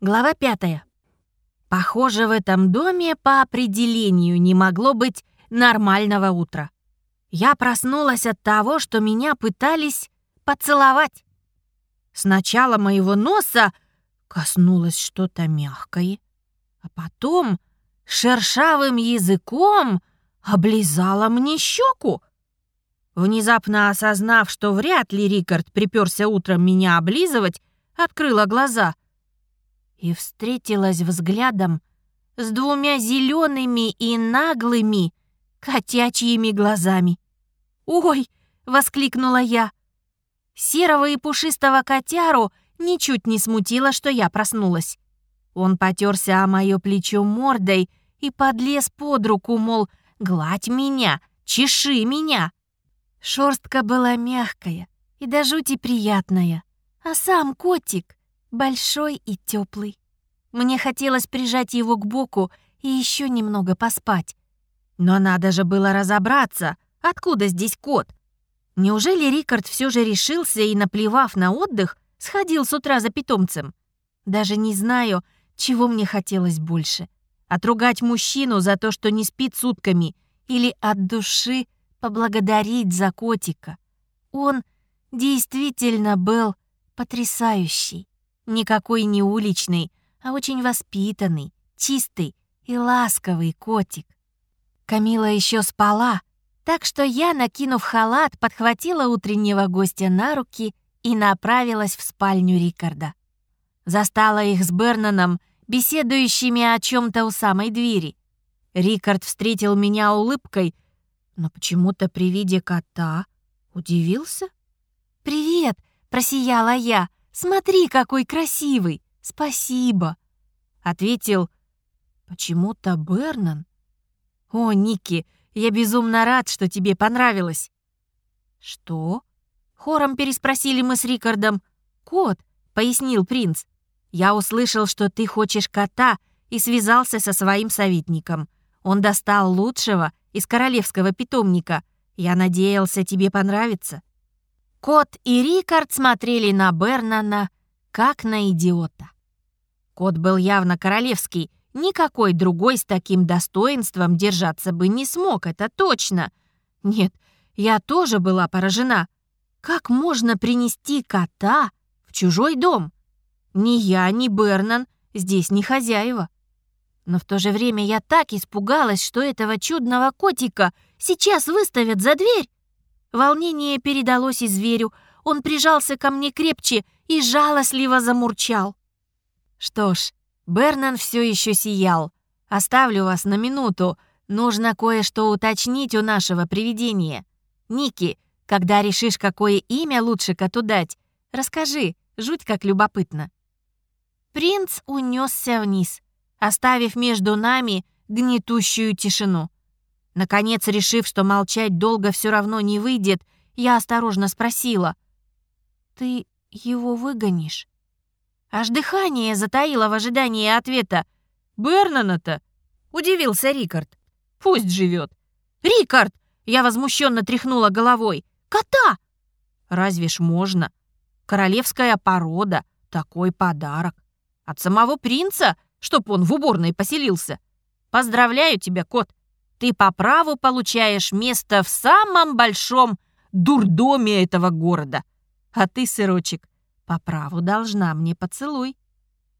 Глава пятая. Похоже, в этом доме по определению не могло быть нормального утра. Я проснулась от того, что меня пытались поцеловать. Сначала моего носа коснулось что-то мягкое, а потом шершавым языком облизала мне щеку. Внезапно осознав, что вряд ли Рикард приперся утром меня облизывать, открыла глаза и встретилась взглядом с двумя зелеными и наглыми котячьими глазами. «Ой!» — воскликнула я. Серого и пушистого котяру ничуть не смутило, что я проснулась. Он потерся о мое плечо мордой и подлез под руку, мол, гладь меня, чеши меня. Шерстка была мягкая и до жути приятная, а сам котик большой и теплый. Мне хотелось прижать его к боку и еще немного поспать. Но надо же было разобраться, откуда здесь кот. Неужели Рикард все же решился и, наплевав на отдых, сходил с утра за питомцем? Даже не знаю, чего мне хотелось больше. Отругать мужчину за то, что не спит сутками, или от души поблагодарить за котика. Он действительно был потрясающий. Никакой не уличный, а очень воспитанный, чистый и ласковый котик. Камила еще спала, так что я, накинув халат, подхватила утреннего гостя на руки и направилась в спальню Рикарда. Застала их с Бернаном, беседующими о чем то у самой двери. Рикард встретил меня улыбкой, но почему-то при виде кота удивился. «Привет!» — просияла я. «Смотри, какой красивый! Спасибо!» Ответил почему-то Бернан. «О, Ники, я безумно рад, что тебе понравилось!» «Что?» — хором переспросили мы с Рикардом. «Кот», — пояснил принц. «Я услышал, что ты хочешь кота, и связался со своим советником. Он достал лучшего из королевского питомника. Я надеялся, тебе понравится». Кот и Рикард смотрели на Бернана, как на идиота. Кот был явно королевский, никакой другой с таким достоинством держаться бы не смог, это точно. Нет, я тоже была поражена. Как можно принести кота в чужой дом? Ни я, ни Бернан здесь не хозяева. Но в то же время я так испугалась, что этого чудного котика сейчас выставят за дверь. Волнение передалось и зверю. Он прижался ко мне крепче и жалостливо замурчал. Что ж, Бернан все еще сиял. Оставлю вас на минуту. Нужно кое-что уточнить у нашего привидения. Ники, когда решишь, какое имя лучше коту дать, расскажи, жуть как любопытно. Принц унесся вниз оставив между нами гнетущую тишину. Наконец, решив, что молчать долго все равно не выйдет, я осторожно спросила. «Ты его выгонишь?» Аж дыхание затаило в ожидании ответа. «Бернана-то?» — удивился Рикард. «Пусть живет». «Рикард!» — я возмущенно тряхнула головой. «Кота!» «Разве ж можно? Королевская порода, такой подарок. От самого принца чтоб он в уборной поселился. Поздравляю тебя, кот. Ты по праву получаешь место в самом большом дурдоме этого города. А ты, сырочек, по праву должна мне поцелуй.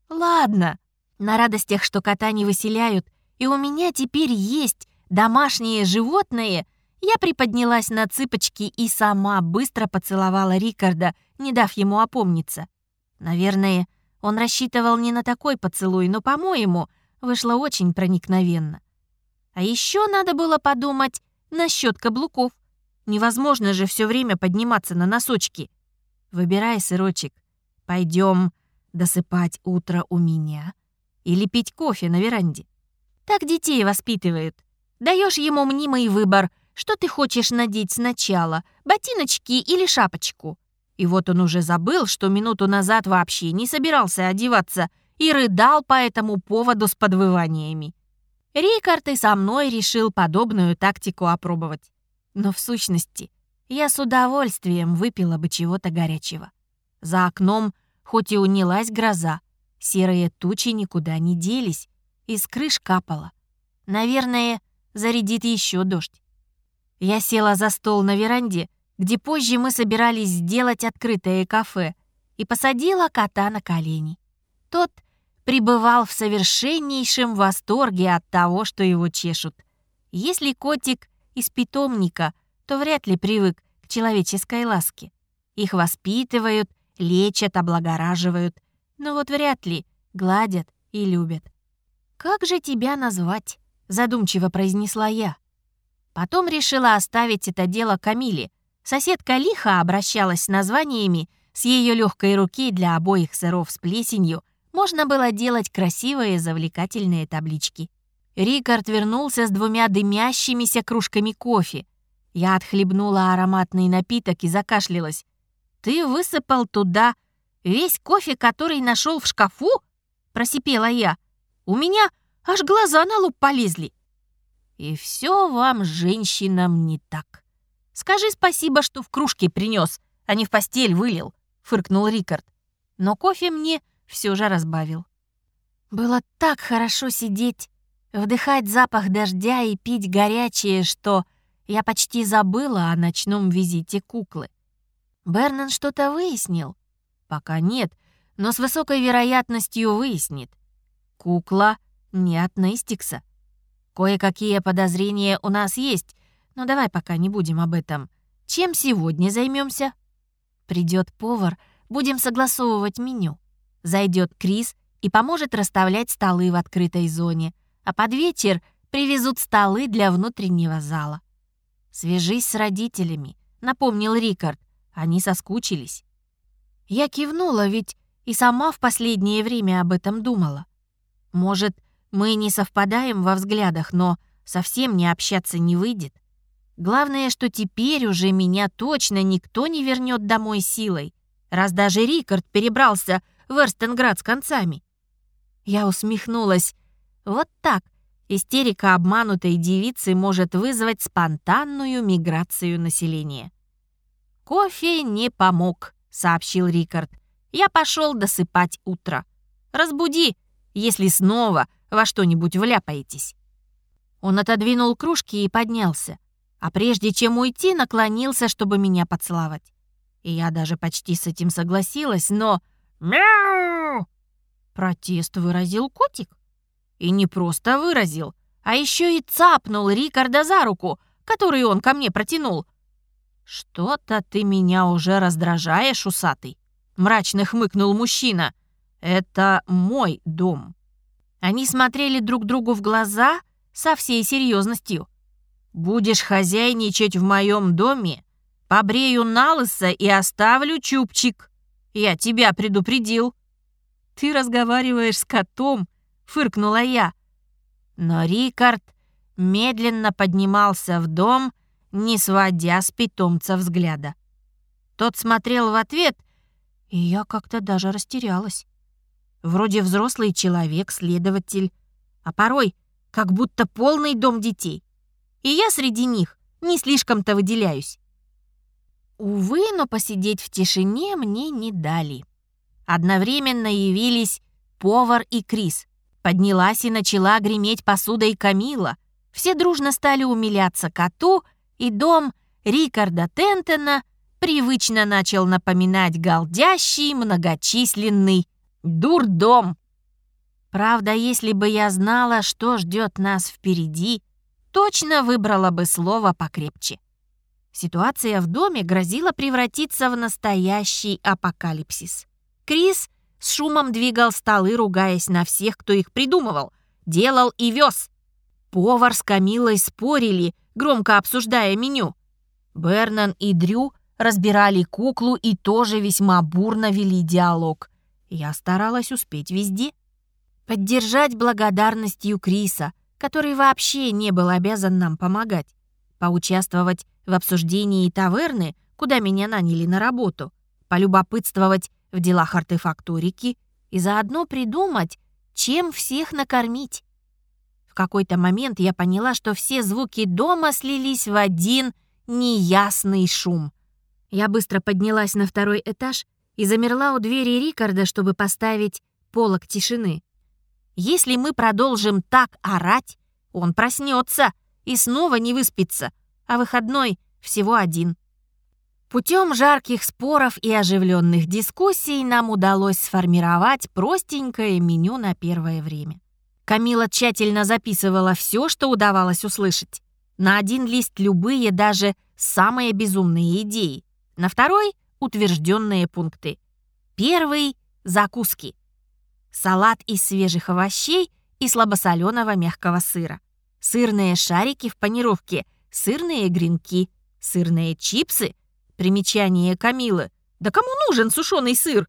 Ладно, на радостях, что кота не выселяют, и у меня теперь есть домашнее животное, я приподнялась на цыпочки и сама быстро поцеловала Рикарда, не дав ему опомниться. Наверное, он рассчитывал не на такой поцелуй, но, по-моему, вышло очень проникновенно. А еще надо было подумать насчет каблуков. Невозможно же все время подниматься на носочки. Выбирай, сырочек. Пойдем досыпать утро у меня или пить кофе на веранде. Так детей воспитывают. Даешь ему мнимый выбор, что ты хочешь надеть сначала, ботиночки или шапочку. И вот он уже забыл, что минуту назад вообще не собирался одеваться и рыдал по этому поводу с подвываниями. Рикард и со мной решил подобную тактику опробовать. Но в сущности, я с удовольствием выпила бы чего-то горячего. За окном, хоть и унялась гроза, Серые тучи никуда не делись, из крыш капало. Наверное, зарядит еще дождь. Я села за стол на веранде, где позже мы собирались сделать открытое кафе, и посадила кота на колени. Тот пребывал в совершеннейшем восторге от того, что его чешут. Если котик из питомника, то вряд ли привык к человеческой ласке. Их воспитывают, лечат, облагораживают, но вот вряд ли гладят и любят. «Как же тебя назвать?» — задумчиво произнесла я. Потом решила оставить это дело Камиле. Соседка лихо обращалась с названиями, с ее легкой руки для обоих сыров с плесенью можно было делать красивые завлекательные таблички. Рикард вернулся с двумя дымящимися кружками кофе. Я отхлебнула ароматный напиток и закашлялась. «Ты высыпал туда весь кофе, который нашел в шкафу?» — просипела я. «У меня аж глаза на лоб полезли». «И все вам, женщинам, не так. Скажи спасибо, что в кружке принес, а не в постель вылил», — фыркнул Рикард. Но кофе мне все же разбавил. Было так хорошо сидеть, вдыхать запах дождя и пить горячее, что я почти забыла о ночном визите куклы. Бернан что-то выяснил? Пока нет, но с высокой вероятностью выяснит. Кукла не от Нестикса. Кое-какие подозрения у нас есть, но давай пока не будем об этом. Чем сегодня займемся? Придет повар, будем согласовывать меню. Зайдет Крис и поможет расставлять столы в открытой зоне, а под вечер привезут столы для внутреннего зала. «Свяжись с родителями», — напомнил Рикард. Они соскучились. Я кивнула, ведь и сама в последнее время об этом думала. Может, мы не совпадаем во взглядах, но совсем не общаться не выйдет. Главное, что теперь уже меня точно никто не вернет домой силой, раз даже Рикард перебрался в Эрстенград с концами. Я усмехнулась. Вот так истерика обманутой девицы может вызвать спонтанную миграцию населения. «Кофе не помог», — сообщил Рикард. «Я пошел досыпать утро. Разбуди, если снова во что-нибудь вляпаетесь». Он отодвинул кружки и поднялся, а прежде чем уйти, наклонился, чтобы меня поцеловать. И я даже почти с этим согласилась, но «Мяу!» Протест выразил котик. И не просто выразил, а еще и цапнул Рикарда за руку, которую он ко мне протянул. «Что-то ты меня уже раздражаешь, усатый», — мрачно хмыкнул мужчина. «Это мой дом». Они смотрели друг другу в глаза со всей серьезностью. «Будешь хозяйничать в моем доме, побрею на и оставлю чубчик», я тебя предупредил». «Ты разговариваешь с котом», — фыркнула я. Но Рикард медленно поднимался в дом, не сводя с питомца взгляда. Тот смотрел в ответ, и я как-то даже растерялась. Вроде взрослый человек, следователь, а порой как будто полный дом детей. И я среди них не слишком-то выделяюсь. Увы, но посидеть в тишине мне не дали. Одновременно явились повар и Крис. Поднялась и начала греметь посудой Камила. Все дружно стали умиляться коту, и дом Рикарда Тентона привычно начал напоминать голдящий многочисленный дурдом. Правда, если бы я знала, что ждет нас впереди, точно выбрала бы слово покрепче. Ситуация в доме грозила превратиться в настоящий апокалипсис. Крис с шумом двигал столы, ругаясь на всех, кто их придумывал, делал и вез. Повар с Камилой спорили, громко обсуждая меню. Бернан и Дрю разбирали куклу и тоже весьма бурно вели диалог. Я старалась успеть везде. Поддержать благодарностью Криса, который вообще не был обязан нам помогать. Поучаствовать в обсуждении таверны, куда меня наняли на работу, полюбопытствовать в делах артефакторики и заодно придумать, чем всех накормить. В какой-то момент я поняла, что все звуки дома слились в один неясный шум. Я быстро поднялась на второй этаж и замерла у двери Рикарда, чтобы поставить полок тишины. Если мы продолжим так орать, он проснется и снова не выспится, а выходной всего один. Путем жарких споров и оживленных дискуссий нам удалось сформировать простенькое меню на первое время. Камила тщательно записывала все, что удавалось услышать. На один лист любые, даже самые безумные идеи. На второй — утвержденные пункты. Первый — закуски. Салат из свежих овощей и слабосоленого мягкого сыра. Сырные шарики в панировке, сырные гренки, сырные чипсы. Примечание Камилы. Да кому нужен сушеный сыр?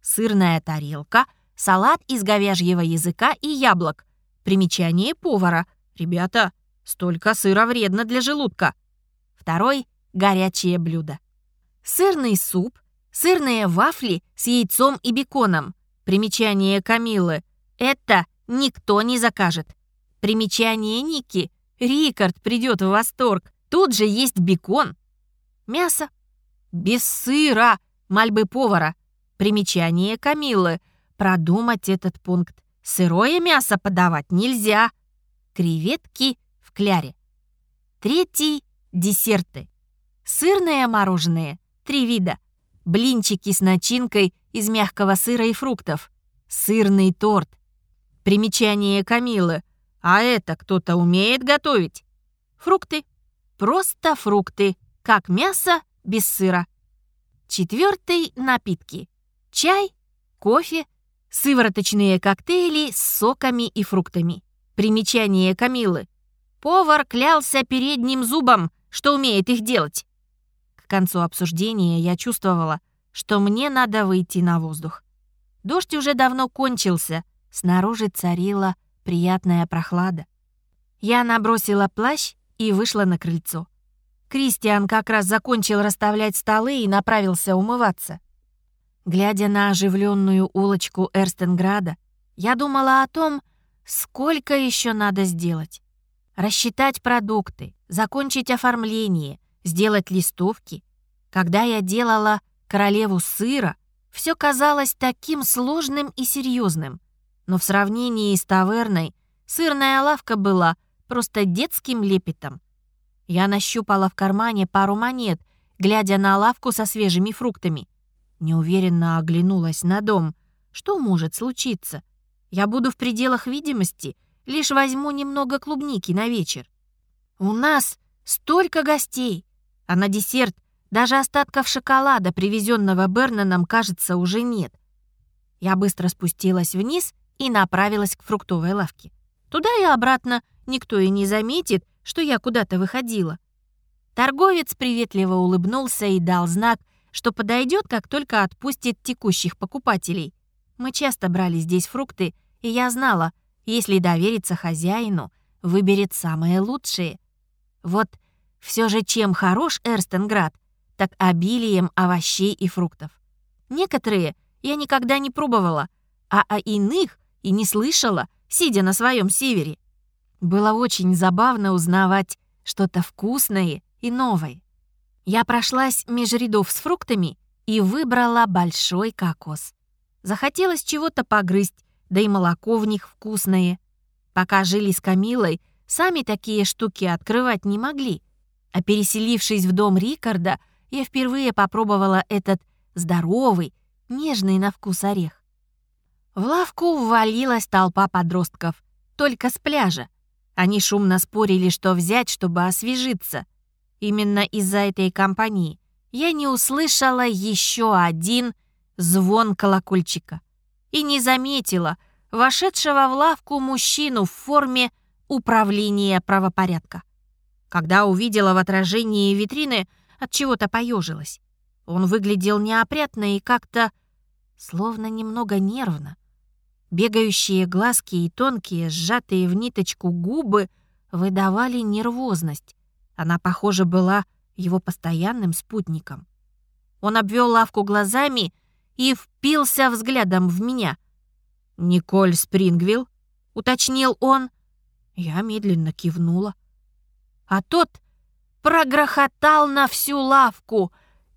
Сырная тарелка — салат из говяжьего языка и яблок. Примечание повара. Ребята, столько сыра вредно для желудка. Второй – горячее блюдо. Сырный суп, сырные вафли с яйцом и беконом. Примечание Камилы. Это никто не закажет. Примечание Ники. Рикард придет в восторг. Тут же есть бекон. Мясо. Без сыра. Мольбы повара. Примечание Камилы – продумать этот пункт. Сырое мясо подавать нельзя. Креветки в кляре. Третий – десерты. Сырное мороженое – три вида. Блинчики с начинкой из мягкого сыра и фруктов. Сырный торт. Примечание Камилы. А это кто-то умеет готовить? Фрукты. Просто фрукты. Как мясо без сыра. Четвертый – напитки. Чай, кофе, Сывороточные коктейли с соками и фруктами. Примечание Камилы. Повар клялся передним зубом, что умеет их делать. К концу обсуждения я чувствовала, что мне надо выйти на воздух. Дождь уже давно кончился, снаружи царила приятная прохлада. Я набросила плащ и вышла на крыльцо. Кристиан как раз закончил расставлять столы и направился умываться. Глядя на оживленную улочку Эрстенграда, я думала о том, сколько еще надо сделать. Рассчитать продукты, закончить оформление, сделать листовки. Когда я делала королеву сыра, все казалось таким сложным и серьезным. Но в сравнении с таверной сырная лавка была просто детским лепетом. Я нащупала в кармане пару монет, глядя на лавку со свежими фруктами. Неуверенно оглянулась на дом. Что может случиться? Я буду в пределах видимости, лишь возьму немного клубники на вечер. У нас столько гостей, а на десерт даже остатков шоколада, привезенного Бернаном, кажется, уже нет. Я быстро спустилась вниз и направилась к фруктовой лавке. Туда и обратно никто и не заметит, что я куда-то выходила. Торговец приветливо улыбнулся и дал знак, что подойдет, как только отпустит текущих покупателей. Мы часто брали здесь фрукты, и я знала, если довериться хозяину, выберет самые лучшие. Вот все же чем хорош Эрстенград, так обилием овощей и фруктов. Некоторые я никогда не пробовала, а о иных и не слышала, сидя на своем севере. Было очень забавно узнавать что-то вкусное и новое. Я прошлась меж рядов с фруктами и выбрала большой кокос. Захотелось чего-то погрызть, да и молоко в них вкусное. Пока жили с Камилой, сами такие штуки открывать не могли. А переселившись в дом Рикарда, я впервые попробовала этот здоровый, нежный на вкус орех. В лавку ввалилась толпа подростков, только с пляжа. Они шумно спорили, что взять, чтобы освежиться. Именно из-за этой компании я не услышала еще один звон колокольчика и не заметила вошедшего в лавку мужчину в форме управления правопорядка. Когда увидела в отражении витрины, от чего-то поежилась. Он выглядел неопрятно и как-то словно немного нервно. Бегающие глазки и тонкие, сжатые в ниточку губы выдавали нервозность. Она, похоже, была его постоянным спутником. Он обвел лавку глазами и впился взглядом в меня. «Николь Спрингвилл?» — уточнил он. Я медленно кивнула. А тот прогрохотал на всю лавку.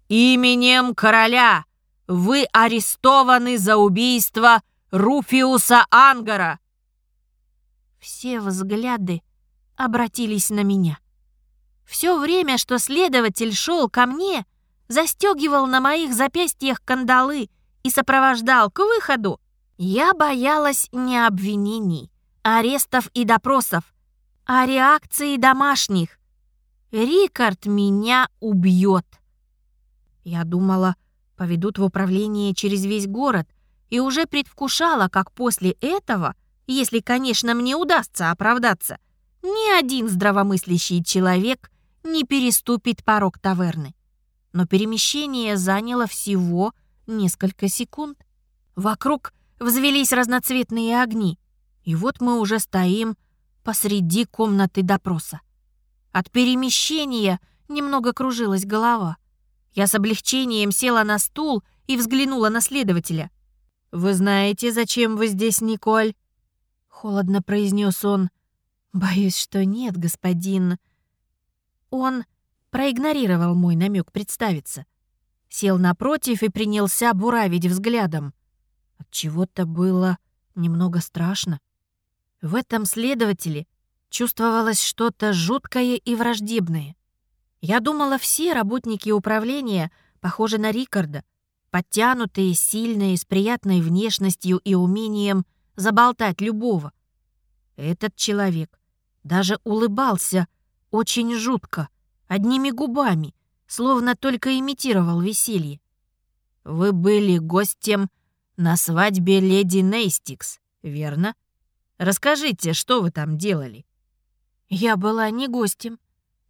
«Именем короля вы арестованы за убийство Руфиуса Ангара!» Все взгляды обратились на меня. Все время, что следователь шел ко мне, застегивал на моих запястьях кандалы и сопровождал к выходу, я боялась не обвинений, арестов и допросов, а реакции домашних. Рикард меня убьет. Я думала, поведут в управление через весь город, и уже предвкушала, как после этого, если, конечно, мне удастся оправдаться, ни один здравомыслящий человек не переступит порог таверны. Но перемещение заняло всего несколько секунд. Вокруг взвелись разноцветные огни, и вот мы уже стоим посреди комнаты допроса. От перемещения немного кружилась голова. Я с облегчением села на стул и взглянула на следователя. «Вы знаете, зачем вы здесь, Николь?» Холодно произнес он. «Боюсь, что нет, господин». Он проигнорировал мой намек представиться. Сел напротив и принялся буравить взглядом. От чего-то было немного страшно. В этом следователе чувствовалось что-то жуткое и враждебное. Я думала, все работники управления похожи на Рикарда, подтянутые, сильные, с приятной внешностью и умением заболтать любого. Этот человек даже улыбался очень жутко, одними губами, словно только имитировал веселье. «Вы были гостем на свадьбе леди Нейстикс, верно? Расскажите, что вы там делали?» «Я была не гостем.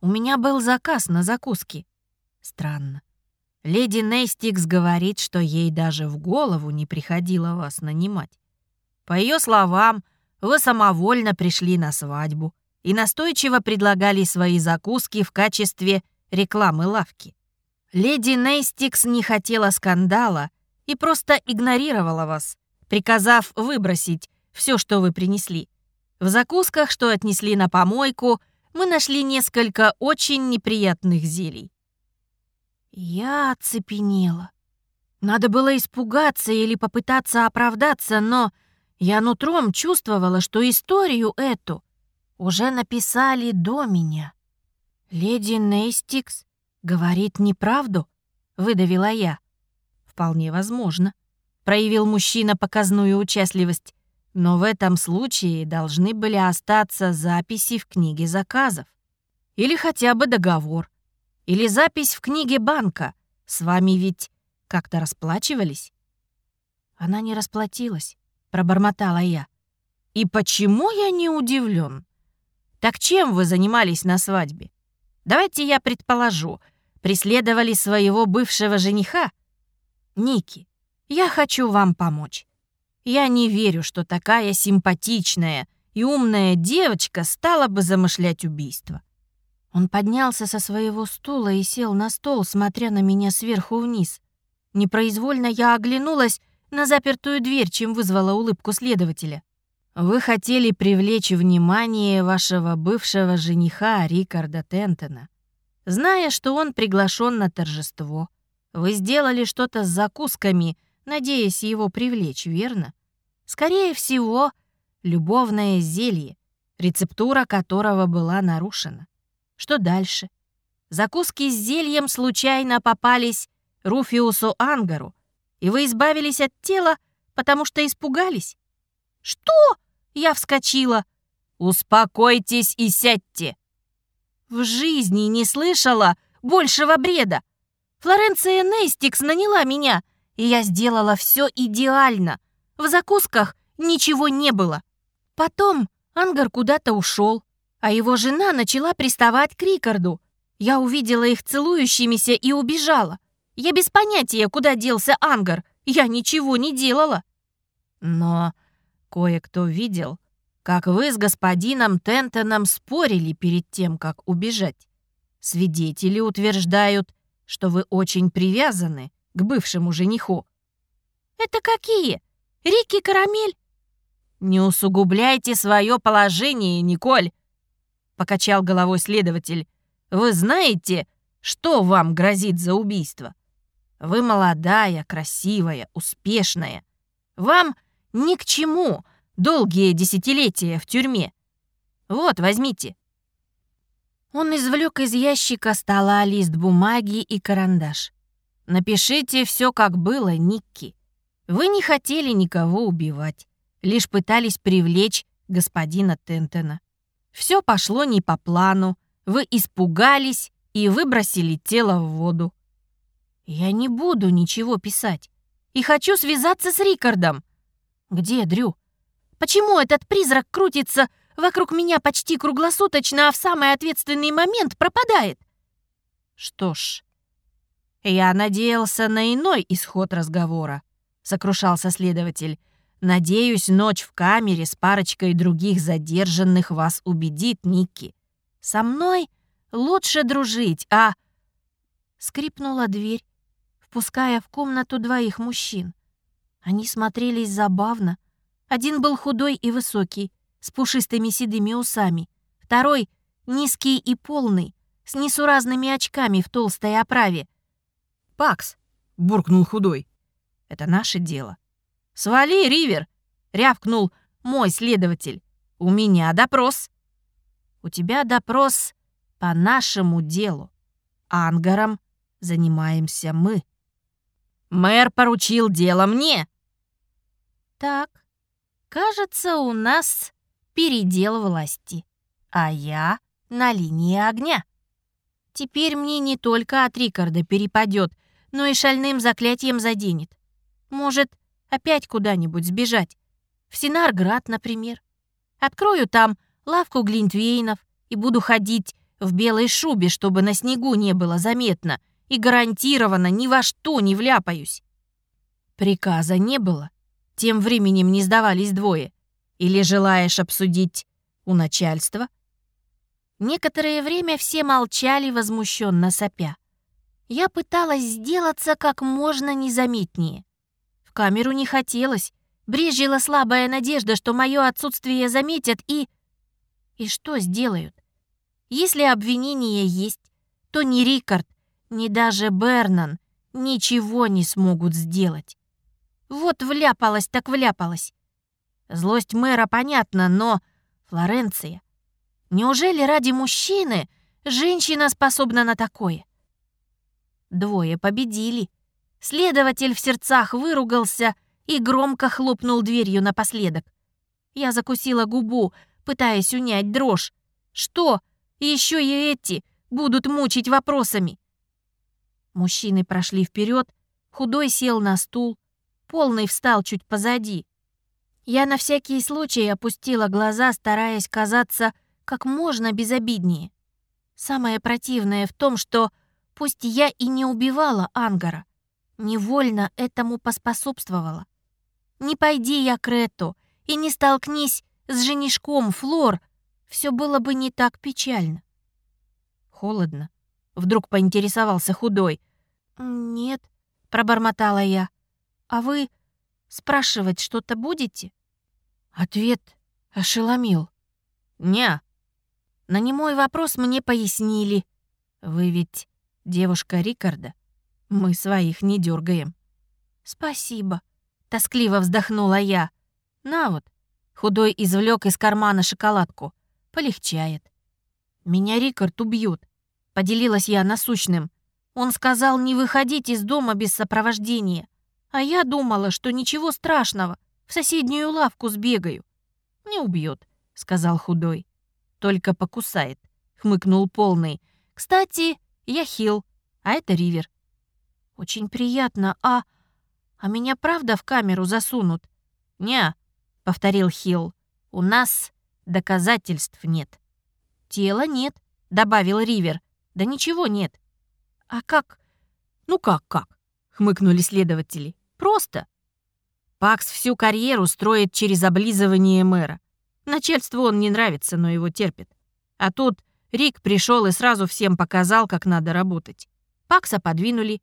У меня был заказ на закуски». «Странно. Леди Нейстикс говорит, что ей даже в голову не приходило вас нанимать. По ее словам, вы самовольно пришли на свадьбу и настойчиво предлагали свои закуски в качестве рекламы лавки. Леди Нейстикс не хотела скандала и просто игнорировала вас, приказав выбросить все, что вы принесли. В закусках, что отнесли на помойку, мы нашли несколько очень неприятных зелий. Я оцепенела. Надо было испугаться или попытаться оправдаться, но я нутром чувствовала, что историю эту уже написали до меня. «Леди Нейстикс говорит неправду?» — выдавила я. «Вполне возможно», — проявил мужчина показную участливость. «Но в этом случае должны были остаться записи в книге заказов. Или хотя бы договор. Или запись в книге банка. С вами ведь как-то расплачивались?» Она не расплатилась пробормотала я. «И почему я не удивлен? Так чем вы занимались на свадьбе? Давайте я предположу, преследовали своего бывшего жениха? Ники, я хочу вам помочь. Я не верю, что такая симпатичная и умная девочка стала бы замышлять убийство». Он поднялся со своего стула и сел на стол, смотря на меня сверху вниз. Непроизвольно я оглянулась на запертую дверь, чем вызвала улыбку следователя. Вы хотели привлечь внимание вашего бывшего жениха Рикарда Тентона. Зная, что он приглашен на торжество, вы сделали что-то с закусками, надеясь его привлечь, верно? Скорее всего, любовное зелье, рецептура которого была нарушена. Что дальше? Закуски с зельем случайно попались Руфиусу Ангару, и вы избавились от тела, потому что испугались?» «Что?» — я вскочила. «Успокойтесь и сядьте!» В жизни не слышала большего бреда. Флоренция Нейстикс наняла меня, и я сделала все идеально. В закусках ничего не было. Потом Ангар куда-то ушел, а его жена начала приставать к Рикарду. Я увидела их целующимися и убежала. Я без понятия, куда делся Ангар. Я ничего не делала. Но кое-кто видел, как вы с господином Тентоном спорили перед тем, как убежать. Свидетели утверждают, что вы очень привязаны к бывшему жениху. Это какие? Рики Карамель? Не усугубляйте свое положение, Николь, покачал головой следователь. Вы знаете, что вам грозит за убийство? Вы молодая, красивая, успешная. Вам Ни к чему долгие десятилетия в тюрьме. Вот, возьмите». Он извлек из ящика стола лист бумаги и карандаш. «Напишите все, как было, Никки. Вы не хотели никого убивать, лишь пытались привлечь господина Тентона. Все пошло не по плану, вы испугались и выбросили тело в воду. Я не буду ничего писать и хочу связаться с Рикардом. Где Дрю? Почему этот призрак крутится вокруг меня почти круглосуточно, а в самый ответственный момент пропадает? Что ж, я надеялся на иной исход разговора, сокрушался следователь. Надеюсь, ночь в камере с парочкой других задержанных вас убедит, Никки. Со мной лучше дружить, а...» Скрипнула дверь, впуская в комнату двоих мужчин. Они смотрелись забавно. Один был худой и высокий, с пушистыми седыми усами. Второй — низкий и полный, с несуразными очками в толстой оправе. «Пакс!» — буркнул худой. «Это наше дело». «Свали, Ривер!» — рявкнул мой следователь. «У меня допрос». «У тебя допрос по нашему делу. Ангаром занимаемся мы». «Мэр поручил дело мне». «Так, кажется, у нас передел власти, а я на линии огня. Теперь мне не только от Рикарда перепадет, но и шальным заклятием заденет. Может, опять куда-нибудь сбежать. В Синарград, например. Открою там лавку глинтвейнов и буду ходить в белой шубе, чтобы на снегу не было заметно, и гарантированно ни во что не вляпаюсь. Приказа не было. Тем временем не сдавались двое. Или желаешь обсудить у начальства? Некоторое время все молчали, возмущенно сопя. Я пыталась сделаться как можно незаметнее камеру не хотелось. Брежила слабая надежда, что мое отсутствие заметят и... И что сделают? Если обвинение есть, то ни Рикард, ни даже Бернан ничего не смогут сделать. Вот вляпалась так вляпалась. Злость мэра понятна, но... Флоренция. Неужели ради мужчины женщина способна на такое? Двое победили. Следователь в сердцах выругался и громко хлопнул дверью напоследок. Я закусила губу, пытаясь унять дрожь. Что? Еще и эти будут мучить вопросами. Мужчины прошли вперед, худой сел на стул, полный встал чуть позади. Я на всякий случай опустила глаза, стараясь казаться как можно безобиднее. Самое противное в том, что пусть я и не убивала Ангара, невольно этому поспособствовала. Не пойди я к Рету и не столкнись с женишком Флор, все было бы не так печально. Холодно. Вдруг поинтересовался худой. «Нет», — пробормотала я. «А вы спрашивать что-то будете?» Ответ ошеломил. «Не». На немой вопрос мне пояснили. «Вы ведь девушка Рикарда?» Мы своих не дергаем. Спасибо, тоскливо вздохнула я. На вот. Худой извлек из кармана шоколадку. Полегчает. Меня Рикард убьют. Поделилась я насущным. Он сказал не выходить из дома без сопровождения. А я думала, что ничего страшного. В соседнюю лавку сбегаю. Не убьет, сказал худой. Только покусает, хмыкнул полный. Кстати, я Хил, а это Ривер. «Очень приятно, а... А меня правда в камеру засунут?» «Не», — повторил Хилл, — «у нас доказательств нет». «Тела нет», — добавил Ривер. «Да ничего нет». «А как?» «Ну как-как?» — хмыкнули следователи. «Просто». Пакс всю карьеру строит через облизывание мэра. Начальству он не нравится, но его терпит. А тут Рик пришел и сразу всем показал, как надо работать. Пакса подвинули,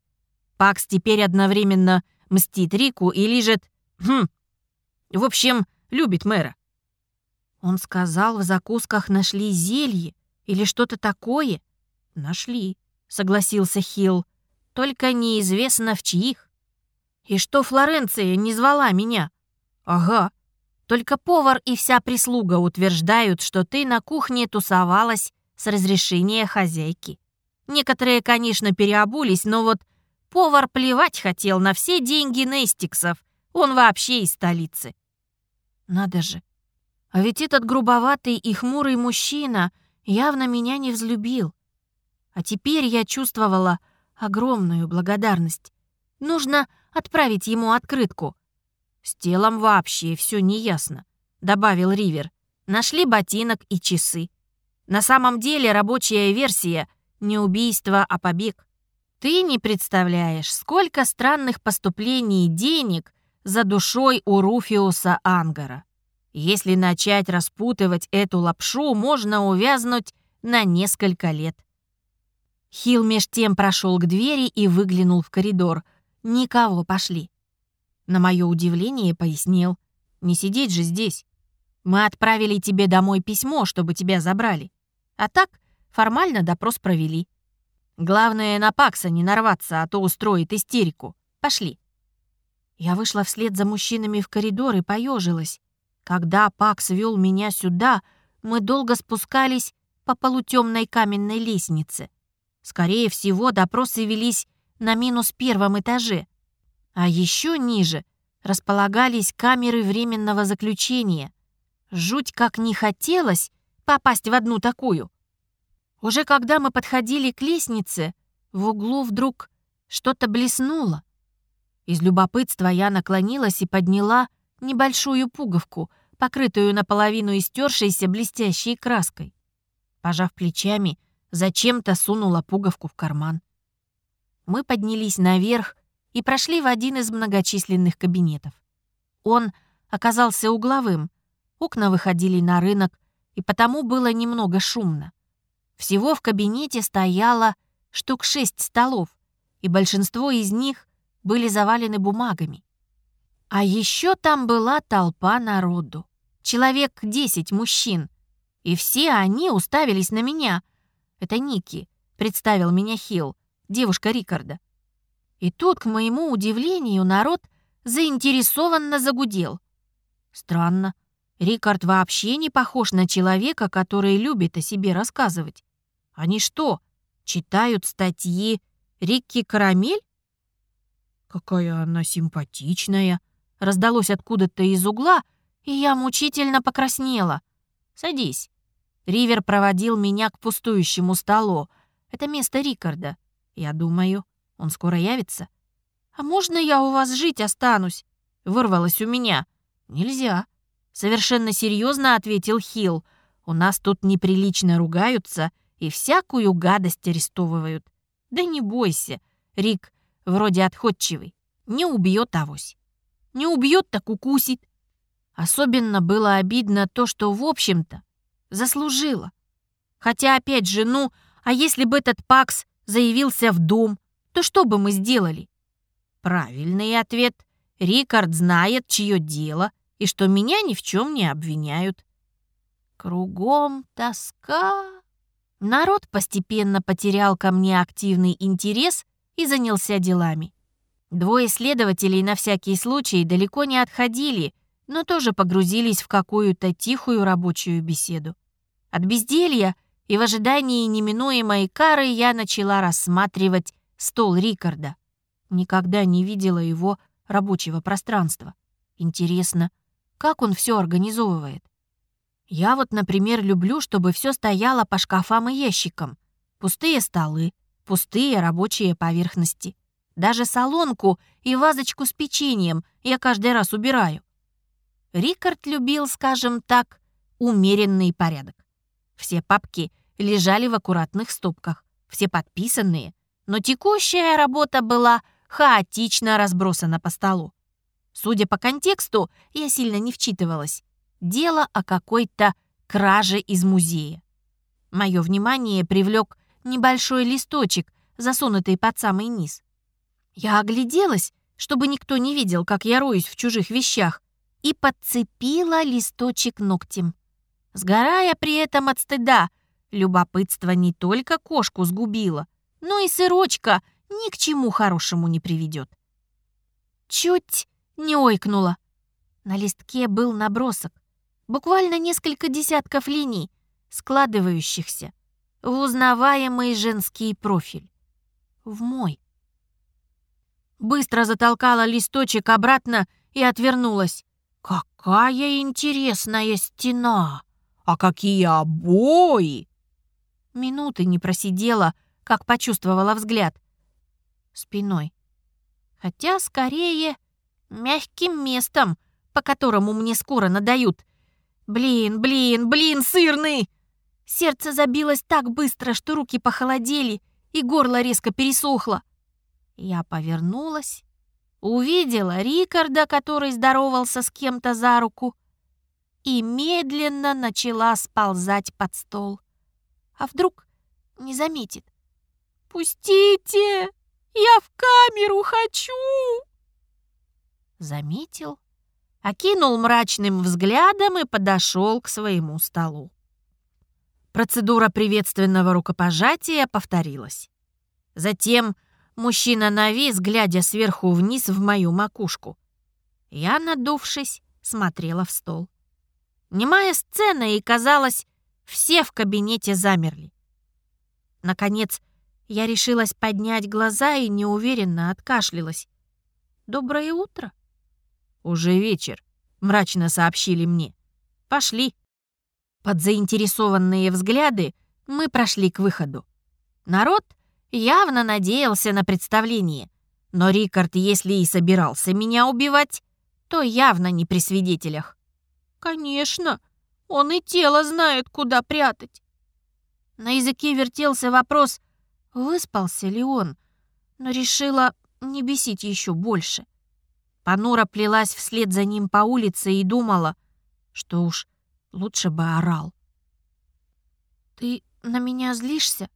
Пакс теперь одновременно мстит Рику и лижет... Хм. В общем, любит мэра. Он сказал, в закусках нашли зелье или что-то такое. Нашли, согласился Хилл. Только неизвестно в чьих. И что Флоренция не звала меня? «Ага. Только повар и вся прислуга утверждают, что ты на кухне тусовалась с разрешения хозяйки. Некоторые, конечно, переобулись, но вот повар плевать хотел на все деньги Нестиксов. Он вообще из столицы. Надо же. А ведь этот грубоватый и хмурый мужчина явно меня не взлюбил. А теперь я чувствовала огромную благодарность. Нужно отправить ему открытку. С телом вообще все неясно, добавил Ривер. Нашли ботинок и часы. На самом деле рабочая версия не убийство, а побег. Ты не представляешь, сколько странных поступлений денег за душой у Руфиуса Ангара. Если начать распутывать эту лапшу, можно увязнуть на несколько лет. Хил меж тем прошел к двери и выглянул в коридор. Никого пошли. На мое удивление пояснил. «Не сидеть же здесь. Мы отправили тебе домой письмо, чтобы тебя забрали. А так формально допрос провели. Главное, на Пакса не нарваться, а то устроит истерику. Пошли». Я вышла вслед за мужчинами в коридор и поежилась. Когда Пакс вел меня сюда, мы долго спускались по полутемной каменной лестнице. Скорее всего, допросы велись на минус первом этаже. А еще ниже располагались камеры временного заключения. Жуть как не хотелось попасть в одну такую. Уже когда мы подходили к лестнице, в углу вдруг что-то блеснуло. Из любопытства я наклонилась и подняла небольшую пуговку, покрытую наполовину истершейся блестящей краской. Пожав плечами, зачем-то сунула пуговку в карман. Мы поднялись наверх и прошли в один из многочисленных кабинетов. Он оказался угловым, окна выходили на рынок, и потому было немного шумно. Всего в кабинете стояло штук шесть столов, и большинство из них были завалены бумагами. А еще там была толпа народу. Человек десять мужчин. И все они уставились на меня. Это Ники, представил меня Хилл, девушка Рикарда. И тут, к моему удивлению, народ заинтересованно загудел. Странно. Рикард вообще не похож на человека, который любит о себе рассказывать. Они что, читают статьи Рикки Карамель? Какая она симпатичная, раздалось откуда-то из угла, и я мучительно покраснела. Садись. Ривер проводил меня к пустующему столу. Это место Рикарда. Я думаю, он скоро явится. «А можно я у вас жить останусь?» Вырвалось у меня. «Нельзя». Совершенно серьезно ответил Хилл. «У нас тут неприлично ругаются и всякую гадость арестовывают. Да не бойся, Рик вроде отходчивый, не убьет авось. Не убьет, так укусит. Особенно было обидно то, что, в общем-то, заслужила. Хотя, опять же, ну, а если бы этот Пакс заявился в дом, то что бы мы сделали? Правильный ответ. Рикард знает, чье дело, и что меня ни в чем не обвиняют. Кругом тоска. Народ постепенно потерял ко мне активный интерес и занялся делами. Двое следователей на всякий случай далеко не отходили, но тоже погрузились в какую-то тихую рабочую беседу. От безделья и в ожидании неминуемой кары я начала рассматривать стол Рикарда. Никогда не видела его рабочего пространства. Интересно, как он все организовывает? Я вот, например, люблю, чтобы все стояло по шкафам и ящикам. Пустые столы, пустые рабочие поверхности. Даже солонку и вазочку с печеньем я каждый раз убираю. Рикард любил, скажем так, умеренный порядок. Все папки лежали в аккуратных стопках, все подписанные, но текущая работа была хаотично разбросана по столу. Судя по контексту, я сильно не вчитывалась дело о какой-то краже из музея. Мое внимание привлек небольшой листочек, засунутый под самый низ. Я огляделась, чтобы никто не видел, как я роюсь в чужих вещах, и подцепила листочек ногтем. Сгорая при этом от стыда, любопытство не только кошку сгубило, но и сырочка ни к чему хорошему не приведет. Чуть не ойкнула. На листке был набросок, буквально несколько десятков линий, складывающихся в узнаваемый женский профиль. В мой. Быстро затолкала листочек обратно и отвернулась. «Какая интересная стена! А какие обои!» Минуты не просидела, как почувствовала взгляд. Спиной. Хотя, скорее, мягким местом, по которому мне скоро надают. Блин, блин, блин, сырный! Сердце забилось так быстро, что руки похолодели, и горло резко пересохло. Я повернулась, увидела Рикарда, который здоровался с кем-то за руку, и медленно начала сползать под стол. А вдруг не заметит? «Пустите! Я в камеру хочу!» Заметил, окинул мрачным взглядом и подошел к своему столу. Процедура приветственного рукопожатия повторилась. Затем мужчина навис, глядя сверху вниз в мою макушку. Я, надувшись, смотрела в стол. Немая сцена, и, казалось, все в кабинете замерли. Наконец, я решилась поднять глаза и неуверенно откашлялась. «Доброе утро!» «Уже вечер», — мрачно сообщили мне. «Пошли». Под заинтересованные взгляды мы прошли к выходу. Народ явно надеялся на представление, но Рикард, если и собирался меня убивать, то явно не при свидетелях. «Конечно, он и тело знает, куда прятать». На языке вертелся вопрос, выспался ли он, но решила не бесить еще больше. Панура плелась вслед за ним по улице и думала, что уж Лучше бы орал. «Ты на меня злишься?»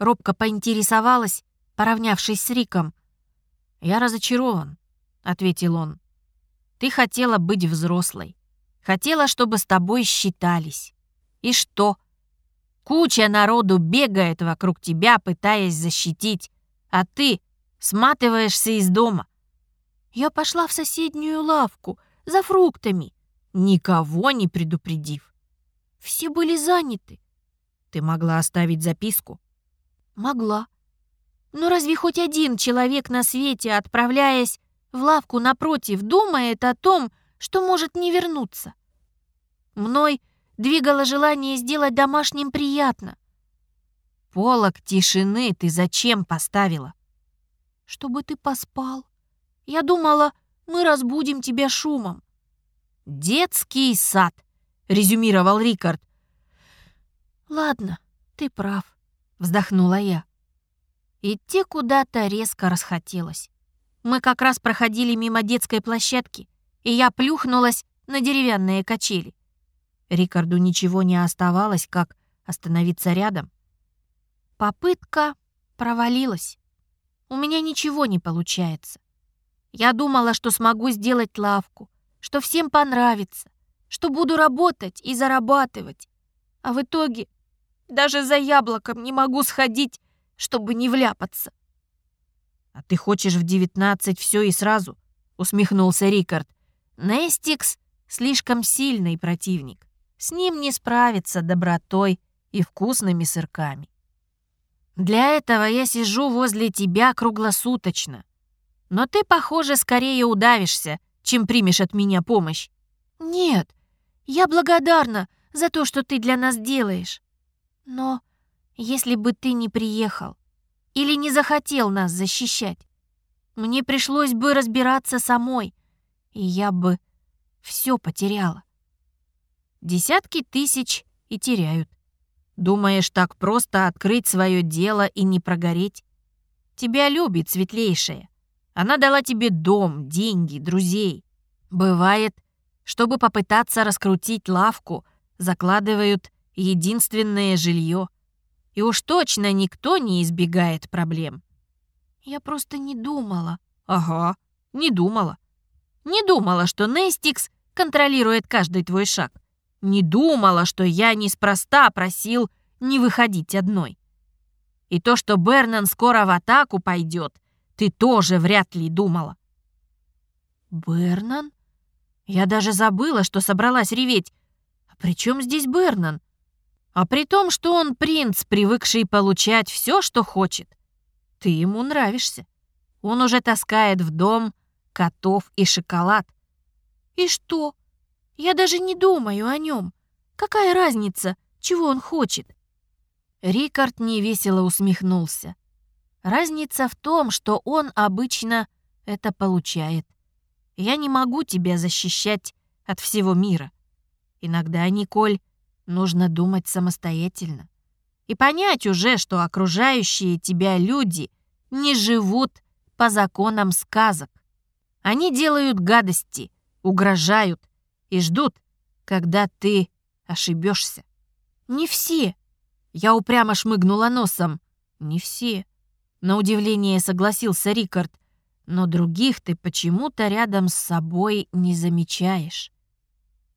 Робко поинтересовалась, поравнявшись с Риком. «Я разочарован», — ответил он. «Ты хотела быть взрослой. Хотела, чтобы с тобой считались. И что? Куча народу бегает вокруг тебя, пытаясь защитить, а ты сматываешься из дома. Я пошла в соседнюю лавку за фруктами никого не предупредив. Все были заняты. Ты могла оставить записку? Могла. Но разве хоть один человек на свете, отправляясь в лавку напротив, думает о том, что может не вернуться? Мной двигало желание сделать домашним приятно. Полок тишины ты зачем поставила? Чтобы ты поспал. Я думала, мы разбудим тебя шумом. «Детский сад», — резюмировал Рикард. «Ладно, ты прав», — вздохнула я. Идти куда-то резко расхотелось. Мы как раз проходили мимо детской площадки, и я плюхнулась на деревянные качели. Рикарду ничего не оставалось, как остановиться рядом. Попытка провалилась. У меня ничего не получается. Я думала, что смогу сделать лавку, что всем понравится, что буду работать и зарабатывать. А в итоге даже за яблоком не могу сходить, чтобы не вляпаться. «А ты хочешь в девятнадцать все и сразу?» — усмехнулся Рикард. «Нестикс — слишком сильный противник. С ним не справиться добротой и вкусными сырками. Для этого я сижу возле тебя круглосуточно. Но ты, похоже, скорее удавишься, чем примешь от меня помощь. Нет, я благодарна за то, что ты для нас делаешь. Но если бы ты не приехал или не захотел нас защищать, мне пришлось бы разбираться самой, и я бы все потеряла. Десятки тысяч и теряют. Думаешь, так просто открыть свое дело и не прогореть? Тебя любит светлейшая. Она дала тебе дом, деньги, друзей. Бывает, чтобы попытаться раскрутить лавку, закладывают единственное жилье. И уж точно никто не избегает проблем. Я просто не думала. Ага, не думала. Не думала, что Нестикс контролирует каждый твой шаг. Не думала, что я неспроста просил не выходить одной. И то, что Бернан скоро в атаку пойдет, ты тоже вряд ли думала. Бернан? Я даже забыла, что собралась реветь. А при чем здесь Бернан? А при том, что он принц, привыкший получать все, что хочет. Ты ему нравишься. Он уже таскает в дом котов и шоколад. И что? Я даже не думаю о нем. Какая разница, чего он хочет? Рикард невесело усмехнулся. Разница в том, что он обычно это получает. Я не могу тебя защищать от всего мира. Иногда, Николь, нужно думать самостоятельно. И понять уже, что окружающие тебя люди не живут по законам сказок. Они делают гадости, угрожают и ждут, когда ты ошибешься. Не все. Я упрямо шмыгнула носом. Не все. На удивление согласился Рикард. Но других ты почему-то рядом с собой не замечаешь.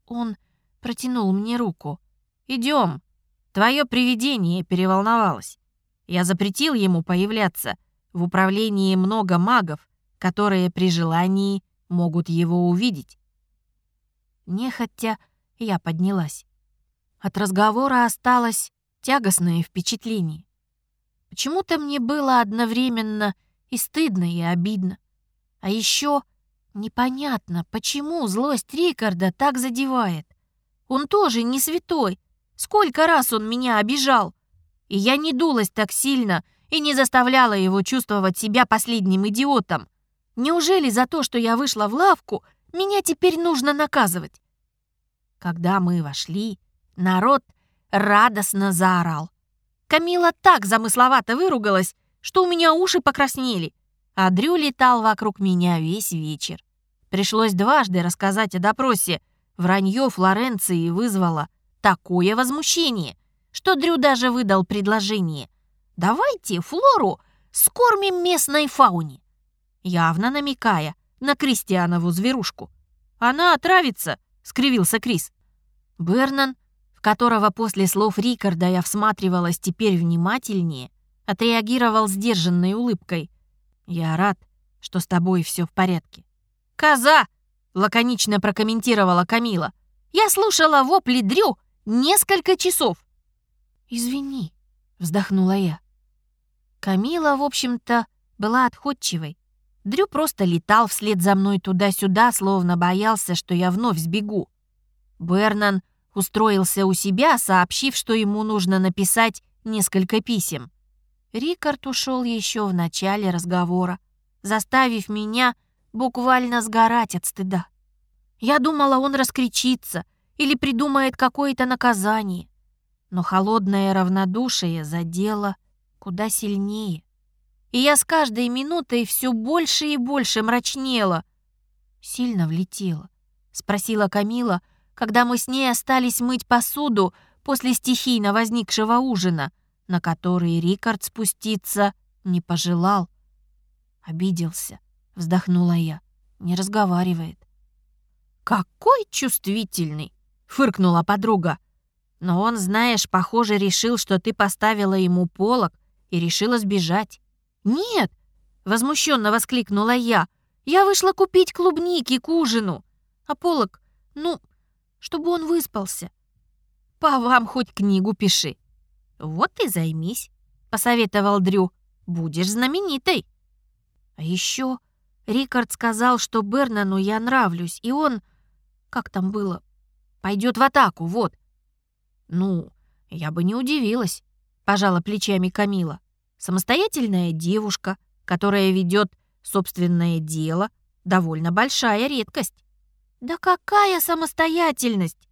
Он протянул мне руку. Идем. Твое привидение переволновалось. Я запретил ему появляться. В управлении много магов, которые при желании могут его увидеть. Нехотя я поднялась. От разговора осталось тягостное впечатление. Почему-то мне было одновременно и стыдно, и обидно. А еще непонятно, почему злость Рикарда так задевает. Он тоже не святой. Сколько раз он меня обижал. И я не дулась так сильно и не заставляла его чувствовать себя последним идиотом. Неужели за то, что я вышла в лавку, меня теперь нужно наказывать? Когда мы вошли, народ радостно заорал. Камила так замысловато выругалась, что у меня уши покраснели, а Дрю летал вокруг меня весь вечер. Пришлось дважды рассказать о допросе. Вранье Флоренции вызвало такое возмущение, что Дрю даже выдал предложение. «Давайте Флору скормим местной фауне», явно намекая на Кристианову зверушку. «Она отравится», — скривился Крис. Бернан которого после слов Рикарда я всматривалась теперь внимательнее, отреагировал сдержанной улыбкой. «Я рад, что с тобой все в порядке». «Коза!» — лаконично прокомментировала Камила. «Я слушала вопли Дрю несколько часов». «Извини», — вздохнула я. Камила, в общем-то, была отходчивой. Дрю просто летал вслед за мной туда-сюда, словно боялся, что я вновь сбегу. Бернан устроился у себя, сообщив, что ему нужно написать несколько писем. Рикард ушел еще в начале разговора, заставив меня буквально сгорать от стыда. Я думала, он раскричится или придумает какое-то наказание. Но холодное равнодушие задело куда сильнее. И я с каждой минутой все больше и больше мрачнела. «Сильно влетела?» — спросила Камила, — когда мы с ней остались мыть посуду после стихийно возникшего ужина, на который Рикард спуститься не пожелал. Обиделся, вздохнула я, не разговаривает. «Какой чувствительный!» — фыркнула подруга. «Но он, знаешь, похоже, решил, что ты поставила ему полок и решила сбежать». «Нет!» — возмущенно воскликнула я. «Я вышла купить клубники к ужину. А полок, ну, чтобы он выспался. По вам хоть книгу пиши. Вот и займись, посоветовал Дрю. Будешь знаменитой. А еще Рикард сказал, что Бернану я нравлюсь, и он, как там было, пойдет в атаку, вот. Ну, я бы не удивилась, пожала плечами Камила. Самостоятельная девушка, которая ведет собственное дело, довольно большая редкость. «Да какая самостоятельность!»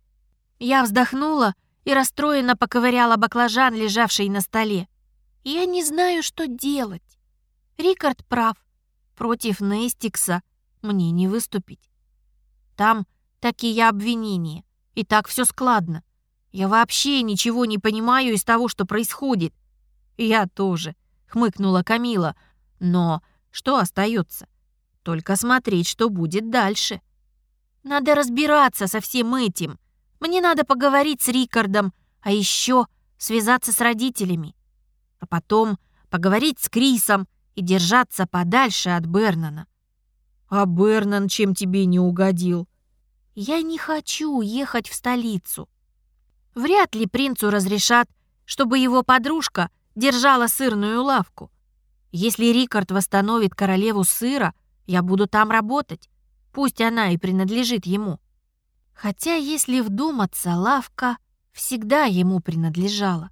Я вздохнула и расстроенно поковыряла баклажан, лежавший на столе. «Я не знаю, что делать. Рикард прав. Против Нестикса мне не выступить. Там такие обвинения, и так все складно. Я вообще ничего не понимаю из того, что происходит. Я тоже, хмыкнула Камила. Но что остается? Только смотреть, что будет дальше. Надо разбираться со всем этим. Мне надо поговорить с Рикардом, а еще связаться с родителями. А потом поговорить с Крисом и держаться подальше от Бернана. А Бернан чем тебе не угодил? Я не хочу ехать в столицу. Вряд ли принцу разрешат, чтобы его подружка держала сырную лавку. Если Рикард восстановит королеву сыра, я буду там работать. Пусть она и принадлежит ему. Хотя, если вдуматься, лавка всегда ему принадлежала.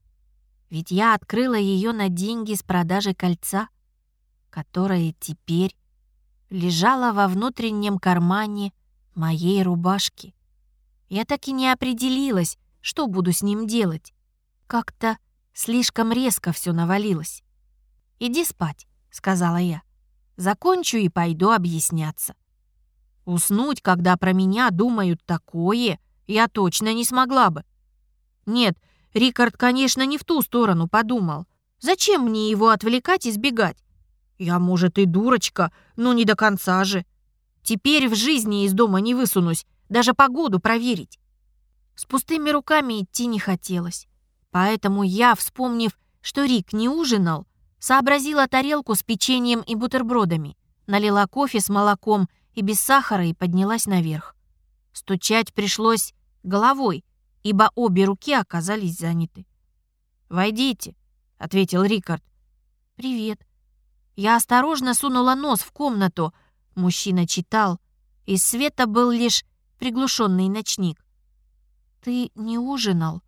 Ведь я открыла ее на деньги с продажи кольца, которое теперь лежало во внутреннем кармане моей рубашки. Я так и не определилась, что буду с ним делать. Как-то слишком резко все навалилось. «Иди спать», — сказала я. «Закончу и пойду объясняться». Уснуть, когда про меня думают такое, я точно не смогла бы. Нет, Рикард, конечно, не в ту сторону подумал. Зачем мне его отвлекать и сбегать? Я, может, и дурочка, но не до конца же. Теперь в жизни из дома не высунусь, даже погоду проверить. С пустыми руками идти не хотелось. Поэтому я, вспомнив, что Рик не ужинал, сообразила тарелку с печеньем и бутербродами, налила кофе с молоком и без сахара и поднялась наверх. Стучать пришлось головой, ибо обе руки оказались заняты. «Войдите», — ответил Рикард. «Привет». Я осторожно сунула нос в комнату. Мужчина читал. Из света был лишь приглушенный ночник. «Ты не ужинал?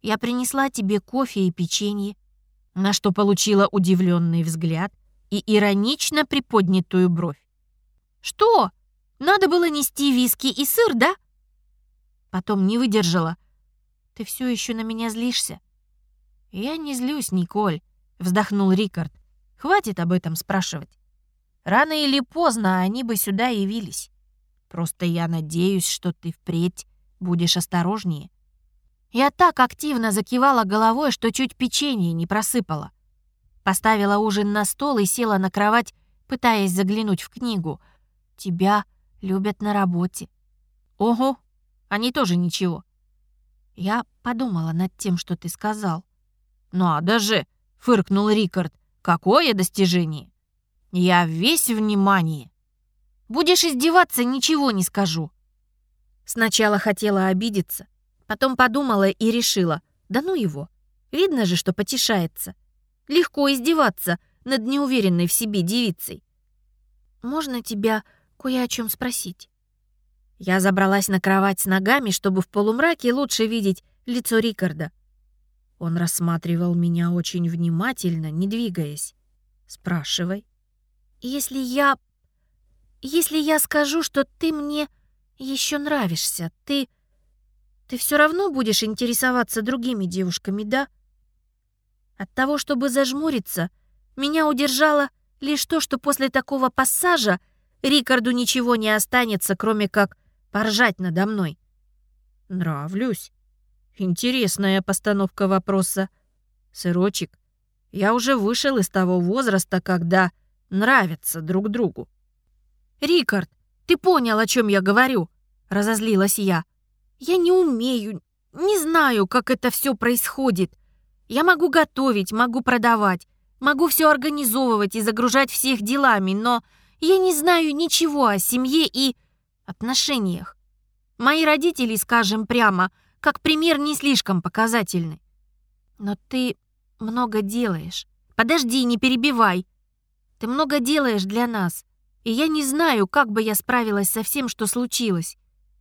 Я принесла тебе кофе и печенье». На что получила удивленный взгляд и иронично приподнятую бровь. «Что? Надо было нести виски и сыр, да?» Потом не выдержала. «Ты все еще на меня злишься?» «Я не злюсь, Николь», — вздохнул Рикард. «Хватит об этом спрашивать. Рано или поздно они бы сюда явились. Просто я надеюсь, что ты впредь будешь осторожнее». Я так активно закивала головой, что чуть печенье не просыпала. Поставила ужин на стол и села на кровать, пытаясь заглянуть в книгу. «Тебя любят на работе». «Ого, они тоже ничего». Я подумала над тем, что ты сказал. «Надо же!» — фыркнул Рикард. «Какое достижение!» «Я весь внимание!» «Будешь издеваться, ничего не скажу!» Сначала хотела обидеться, потом подумала и решила. Да ну его! Видно же, что потешается. Легко издеваться над неуверенной в себе девицей. «Можно тебя кое о чем спросить?» Я забралась на кровать с ногами, чтобы в полумраке лучше видеть лицо Рикарда. Он рассматривал меня очень внимательно, не двигаясь. «Спрашивай». «Если я... Если я скажу, что ты мне еще нравишься, ты... Ты все равно будешь интересоваться другими девушками, да?» От того, чтобы зажмуриться, меня удержало лишь то, что после такого пассажа Рикарду ничего не останется, кроме как поржать надо мной. Нравлюсь. Интересная постановка вопроса. Сырочек, я уже вышел из того возраста, когда нравятся друг другу. Рикард, ты понял, о чем я говорю? Разозлилась я. Я не умею, не знаю, как это все происходит. Я могу готовить, могу продавать, могу все организовывать и загружать всех делами, но я не знаю ничего о семье и отношениях. Мои родители, скажем прямо, как пример не слишком показательны. Но ты много делаешь. Подожди, не перебивай. Ты много делаешь для нас, и я не знаю, как бы я справилась со всем, что случилось.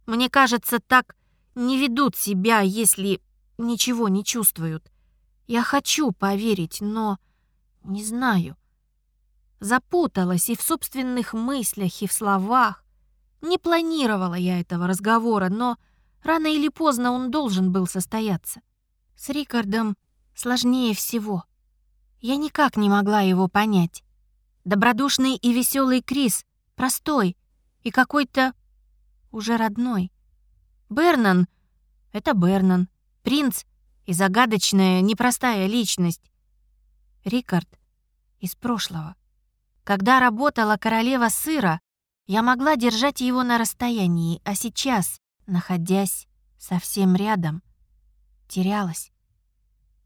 Мне кажется, так не ведут себя, если ничего не чувствуют. Я хочу поверить, но не знаю. Запуталась и в собственных мыслях, и в словах. Не планировала я этого разговора, но рано или поздно он должен был состояться. С Рикардом сложнее всего. Я никак не могла его понять. Добродушный и веселый Крис, простой и какой-то уже родной. Бернан — это Бернан, принц и загадочная, непростая личность. Рикард из прошлого. Когда работала королева сыра, я могла держать его на расстоянии, а сейчас, находясь совсем рядом, терялась.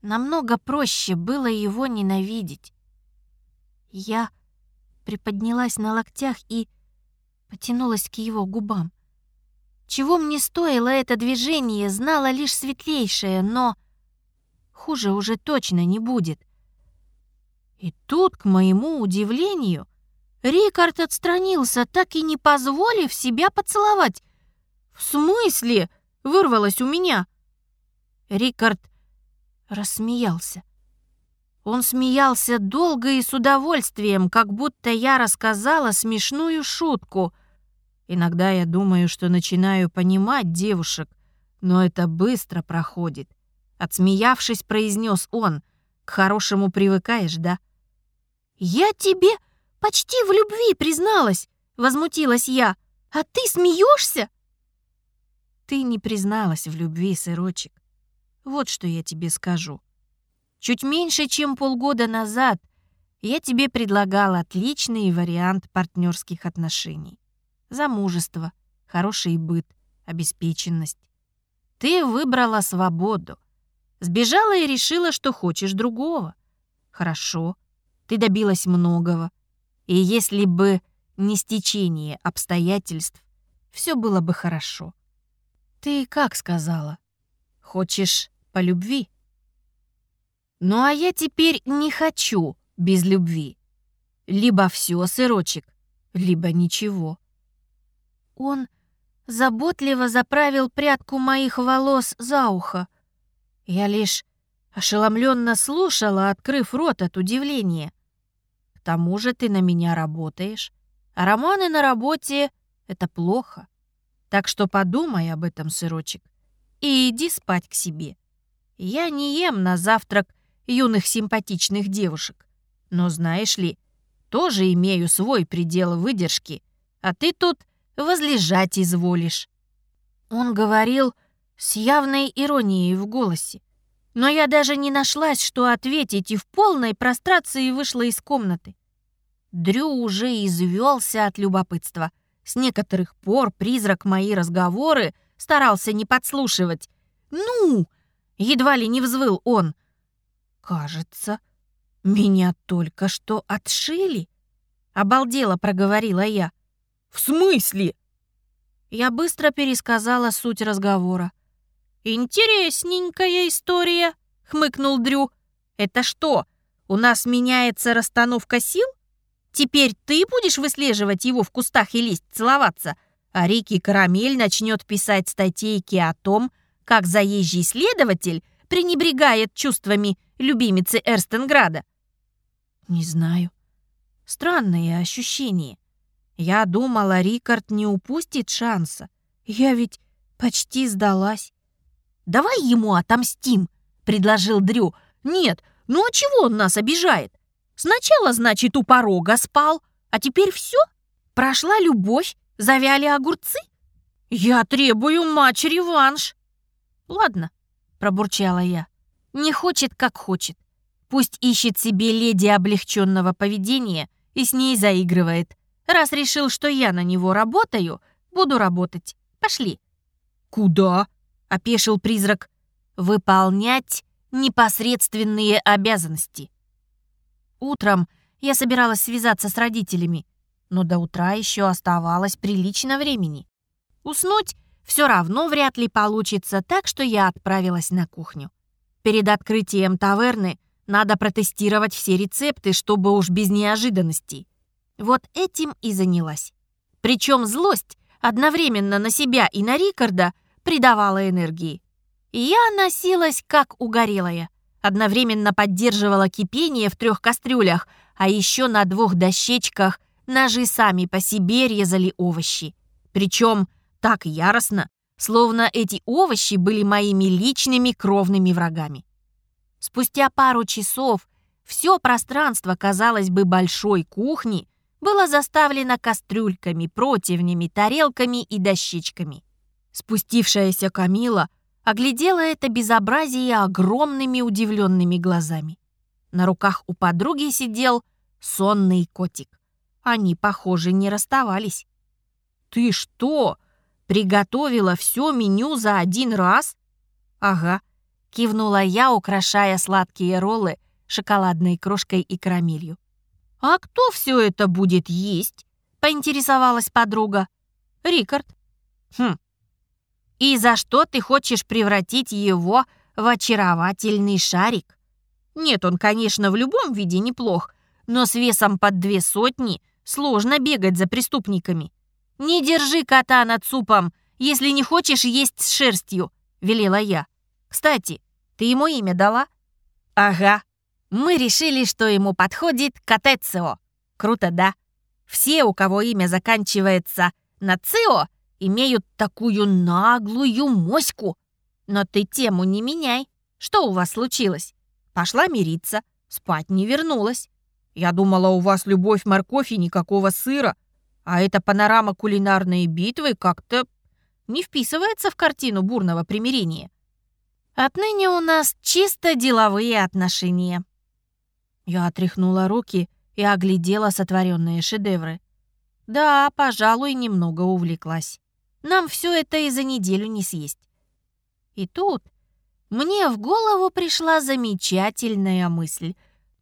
Намного проще было его ненавидеть. Я приподнялась на локтях и потянулась к его губам. Чего мне стоило это движение, знала лишь светлейшая, но хуже уже точно не будет. И тут, к моему удивлению, Рикард отстранился, так и не позволив себя поцеловать. «В смысле?» — вырвалось у меня. Рикард рассмеялся. Он смеялся долго и с удовольствием, как будто я рассказала смешную шутку. Иногда я думаю, что начинаю понимать девушек, но это быстро проходит. Отсмеявшись, произнес он. К хорошему привыкаешь, да? «Я тебе почти в любви призналась», — возмутилась я. «А ты смеешься?» «Ты не призналась в любви, сырочек. Вот что я тебе скажу. Чуть меньше, чем полгода назад я тебе предлагал отличный вариант партнерских отношений. Замужество, хороший быт, обеспеченность. Ты выбрала свободу. Сбежала и решила, что хочешь другого. Хорошо, ты добилась многого. И если бы не стечение обстоятельств, все было бы хорошо. Ты как сказала? Хочешь по любви? Ну а я теперь не хочу без любви. Либо все, сырочек, либо ничего. Он заботливо заправил прядку моих волос за ухо. Я лишь ошеломленно слушала, открыв рот от удивления. К тому же ты на меня работаешь, а романы на работе — это плохо. Так что подумай об этом, сырочек, и иди спать к себе. Я не ем на завтрак юных симпатичных девушек. Но знаешь ли, тоже имею свой предел выдержки, а ты тут возлежать изволишь». Он говорил с явной иронией в голосе. Но я даже не нашлась, что ответить, и в полной прострации вышла из комнаты. Дрю уже извелся от любопытства. С некоторых пор призрак мои разговоры старался не подслушивать. «Ну!» — едва ли не взвыл он. «Кажется, меня только что отшили?» Обалдело проговорила я. «В смысле?» Я быстро пересказала суть разговора. «Интересненькая история», — хмыкнул Дрю. «Это что, у нас меняется расстановка сил? Теперь ты будешь выслеживать его в кустах и лезть целоваться, а Рики Карамель начнет писать статейки о том, как заезжий следователь пренебрегает чувствами любимицы Эрстенграда? Не знаю. Странное ощущение. Я думала, Рикард не упустит шанса. Я ведь почти сдалась. «Давай ему отомстим», — предложил Дрю. «Нет, ну а чего он нас обижает? Сначала, значит, у порога спал, а теперь все? Прошла любовь, завяли огурцы? Я требую матч-реванш». «Ладно, пробурчала я. «Не хочет, как хочет. Пусть ищет себе леди облегченного поведения и с ней заигрывает. Раз решил, что я на него работаю, буду работать. Пошли». «Куда?» — опешил призрак. «Выполнять непосредственные обязанности». Утром я собиралась связаться с родителями, но до утра еще оставалось прилично времени. Уснуть все равно вряд ли получится, так что я отправилась на кухню. Перед открытием таверны надо протестировать все рецепты, чтобы уж без неожиданностей. Вот этим и занялась. Причем злость одновременно на себя и на Рикарда придавала энергии. я носилась как угорелая. Одновременно поддерживала кипение в трех кастрюлях, а еще на двух дощечках ножи сами по себе резали овощи. Причем так яростно, словно эти овощи были моими личными кровными врагами. Спустя пару часов все пространство, казалось бы, большой кухни было заставлено кастрюльками, противнями, тарелками и дощечками. Спустившаяся Камила оглядела это безобразие огромными удивленными глазами. На руках у подруги сидел сонный котик. Они, похоже, не расставались. «Ты что?» Приготовила все меню за один раз? Ага, кивнула я, украшая сладкие роллы шоколадной крошкой и карамелью. А кто все это будет есть? Поинтересовалась подруга. Рикард. Хм, И за что ты хочешь превратить его в очаровательный шарик? Нет, он, конечно, в любом виде неплох, но с весом под две сотни сложно бегать за преступниками. Не держи кота над супом, если не хочешь есть с шерстью, велела я. Кстати, ты ему имя дала? Ага. Мы решили, что ему подходит Катецио. Круто, да? Все, у кого имя заканчивается на «цио», имеют такую наглую моську. Но ты тему не меняй. Что у вас случилось? Пошла мириться, спать не вернулась. Я думала, у вас любовь, морковь и никакого сыра. А эта панорама кулинарной битвы как-то не вписывается в картину бурного примирения. Отныне у нас чисто деловые отношения. Я отряхнула руки и оглядела сотворенные шедевры. Да, пожалуй, немного увлеклась. Нам все это и за неделю не съесть. И тут мне в голову пришла замечательная мысль.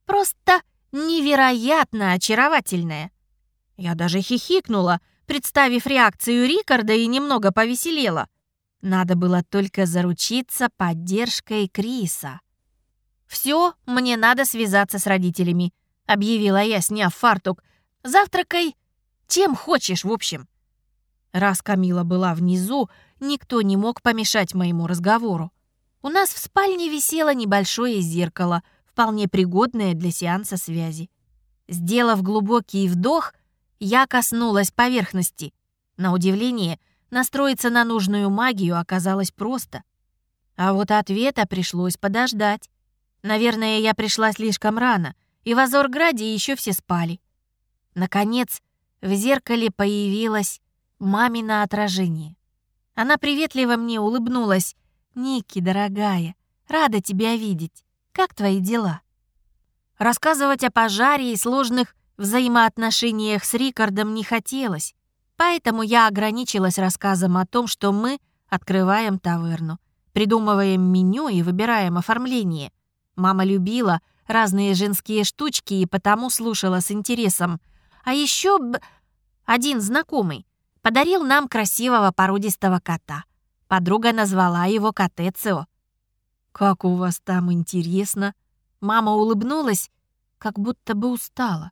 Просто невероятно очаровательная. Я даже хихикнула, представив реакцию Рикарда и немного повеселела. Надо было только заручиться поддержкой Криса. «Все, мне надо связаться с родителями», — объявила я, сняв фартук. «Завтракай чем хочешь, в общем». Раз Камила была внизу, никто не мог помешать моему разговору. У нас в спальне висело небольшое зеркало, вполне пригодное для сеанса связи. Сделав глубокий вдох, я коснулась поверхности. На удивление, настроиться на нужную магию оказалось просто. А вот ответа пришлось подождать. Наверное, я пришла слишком рано, и в Азорграде еще все спали. Наконец, в зеркале появилась мамино отражение. Она приветливо мне улыбнулась. «Ники, дорогая, рада тебя видеть. Как твои дела?» Рассказывать о пожаре и сложных взаимоотношениях с Рикардом не хотелось, поэтому я ограничилась рассказом о том, что мы открываем таверну, придумываем меню и выбираем оформление. Мама любила разные женские штучки и потому слушала с интересом. А еще б... один знакомый подарил нам красивого породистого кота. Подруга назвала его Котецио. «Как у вас там интересно!» Мама улыбнулась, как будто бы устала.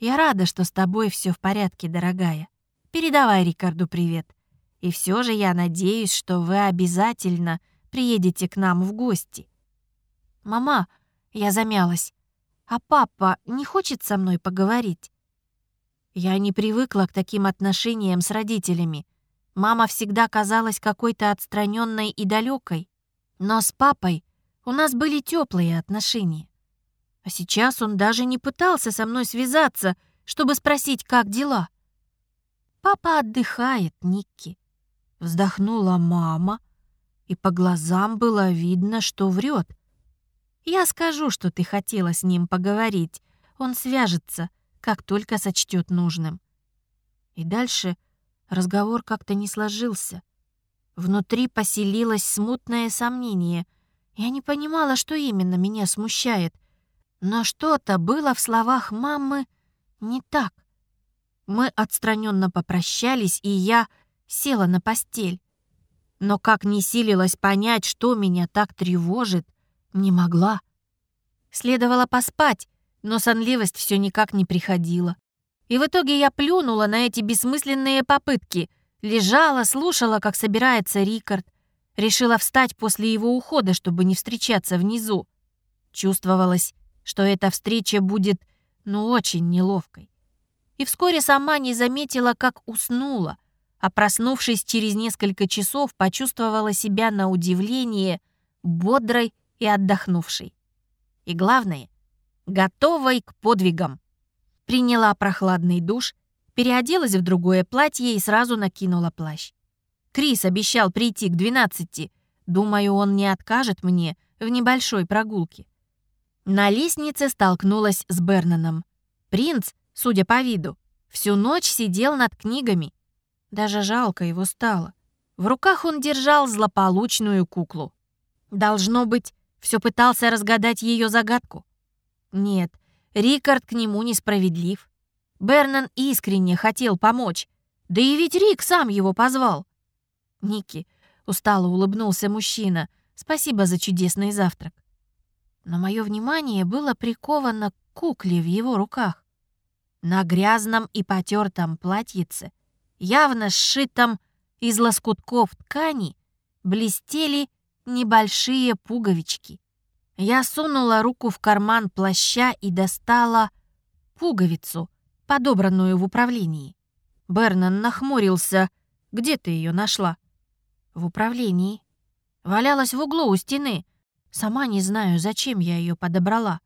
«Я рада, что с тобой все в порядке, дорогая. Передавай Рикарду привет. И все же я надеюсь, что вы обязательно приедете к нам в гости». «Мама», — я замялась, «а папа не хочет со мной поговорить?» Я не привыкла к таким отношениям с родителями. Мама всегда казалась какой-то отстраненной и далекой. Но с папой у нас были теплые отношения. А сейчас он даже не пытался со мной связаться, чтобы спросить, как дела. «Папа отдыхает, Никки», — вздохнула мама, и по глазам было видно, что врет. «Я скажу, что ты хотела с ним поговорить. Он свяжется как только сочтет нужным. И дальше разговор как-то не сложился. Внутри поселилось смутное сомнение. Я не понимала, что именно меня смущает. Но что-то было в словах мамы не так. Мы отстраненно попрощались, и я села на постель. Но как не силилась понять, что меня так тревожит, не могла. Следовало поспать, но сонливость все никак не приходила. И в итоге я плюнула на эти бессмысленные попытки, лежала, слушала, как собирается Рикард, решила встать после его ухода, чтобы не встречаться внизу. Чувствовалось, что эта встреча будет, ну, очень неловкой. И вскоре сама не заметила, как уснула, а проснувшись через несколько часов, почувствовала себя на удивление бодрой и отдохнувшей. И главное, готовой к подвигам. Приняла прохладный душ, переоделась в другое платье и сразу накинула плащ. Крис обещал прийти к 12. Думаю, он не откажет мне в небольшой прогулке. На лестнице столкнулась с Бернаном. Принц, судя по виду, всю ночь сидел над книгами. Даже жалко его стало. В руках он держал злополучную куклу. Должно быть, все пытался разгадать ее загадку. Нет, Рикард к нему несправедлив. Бернан искренне хотел помочь. Да и ведь Рик сам его позвал. Ники, — устало улыбнулся мужчина. «Спасибо за чудесный завтрак». Но мое внимание было приковано к кукле в его руках. На грязном и потертом платьице, явно сшитом из лоскутков ткани, блестели небольшие пуговички. Я сунула руку в карман плаща и достала пуговицу, подобранную в управлении. Бернан нахмурился. «Где ты ее нашла?» «В управлении. Валялась в углу у стены. Сама не знаю, зачем я ее подобрала.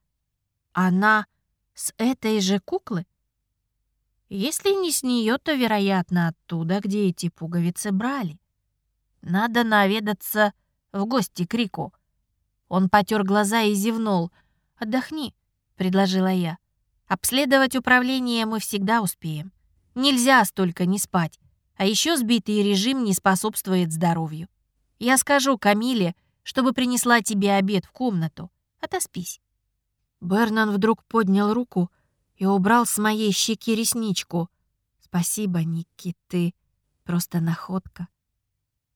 Она с этой же куклы? Если не с нее, то, вероятно, оттуда, где эти пуговицы брали. Надо наведаться в гости к Рику. Он потер глаза и зевнул. «Отдохни», — предложила я. «Обследовать управление мы всегда успеем. Нельзя столько не спать. А еще сбитый режим не способствует здоровью. Я скажу Камиле, чтобы принесла тебе обед в комнату. Отоспись». Бернан вдруг поднял руку и убрал с моей щеки ресничку. «Спасибо, Никки, ты просто находка».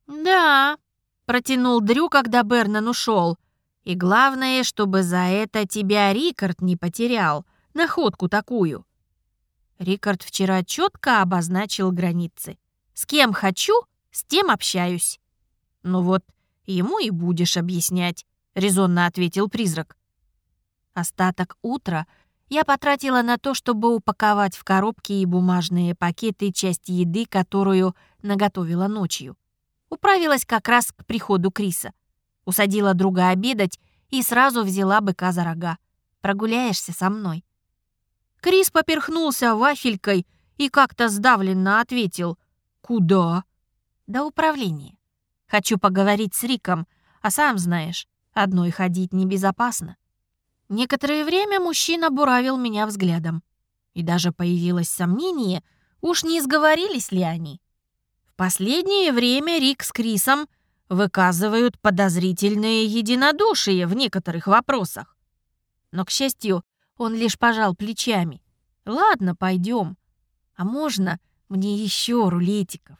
«Да», — протянул Дрю, когда Бернан ушел. «И главное, чтобы за это тебя Рикард не потерял. Находку такую». Рикард вчера четко обозначил границы. «С кем хочу, с тем общаюсь». «Ну вот, ему и будешь объяснять», — резонно ответил призрак. Остаток утра я потратила на то, чтобы упаковать в коробки и бумажные пакеты часть еды, которую наготовила ночью. Управилась как раз к приходу Криса. Усадила друга обедать и сразу взяла быка за рога. «Прогуляешься со мной?» Крис поперхнулся вафелькой и как-то сдавленно ответил «Куда?» «До управления. Хочу поговорить с Риком, а сам знаешь, одной ходить небезопасно». Некоторое время мужчина буравил меня взглядом. И даже появилось сомнение, уж не сговорились ли они. В последнее время Рик с Крисом выказывают подозрительное единодушие в некоторых вопросах. Но, к счастью, он лишь пожал плечами. «Ладно, пойдем. А можно мне еще рулетиков?»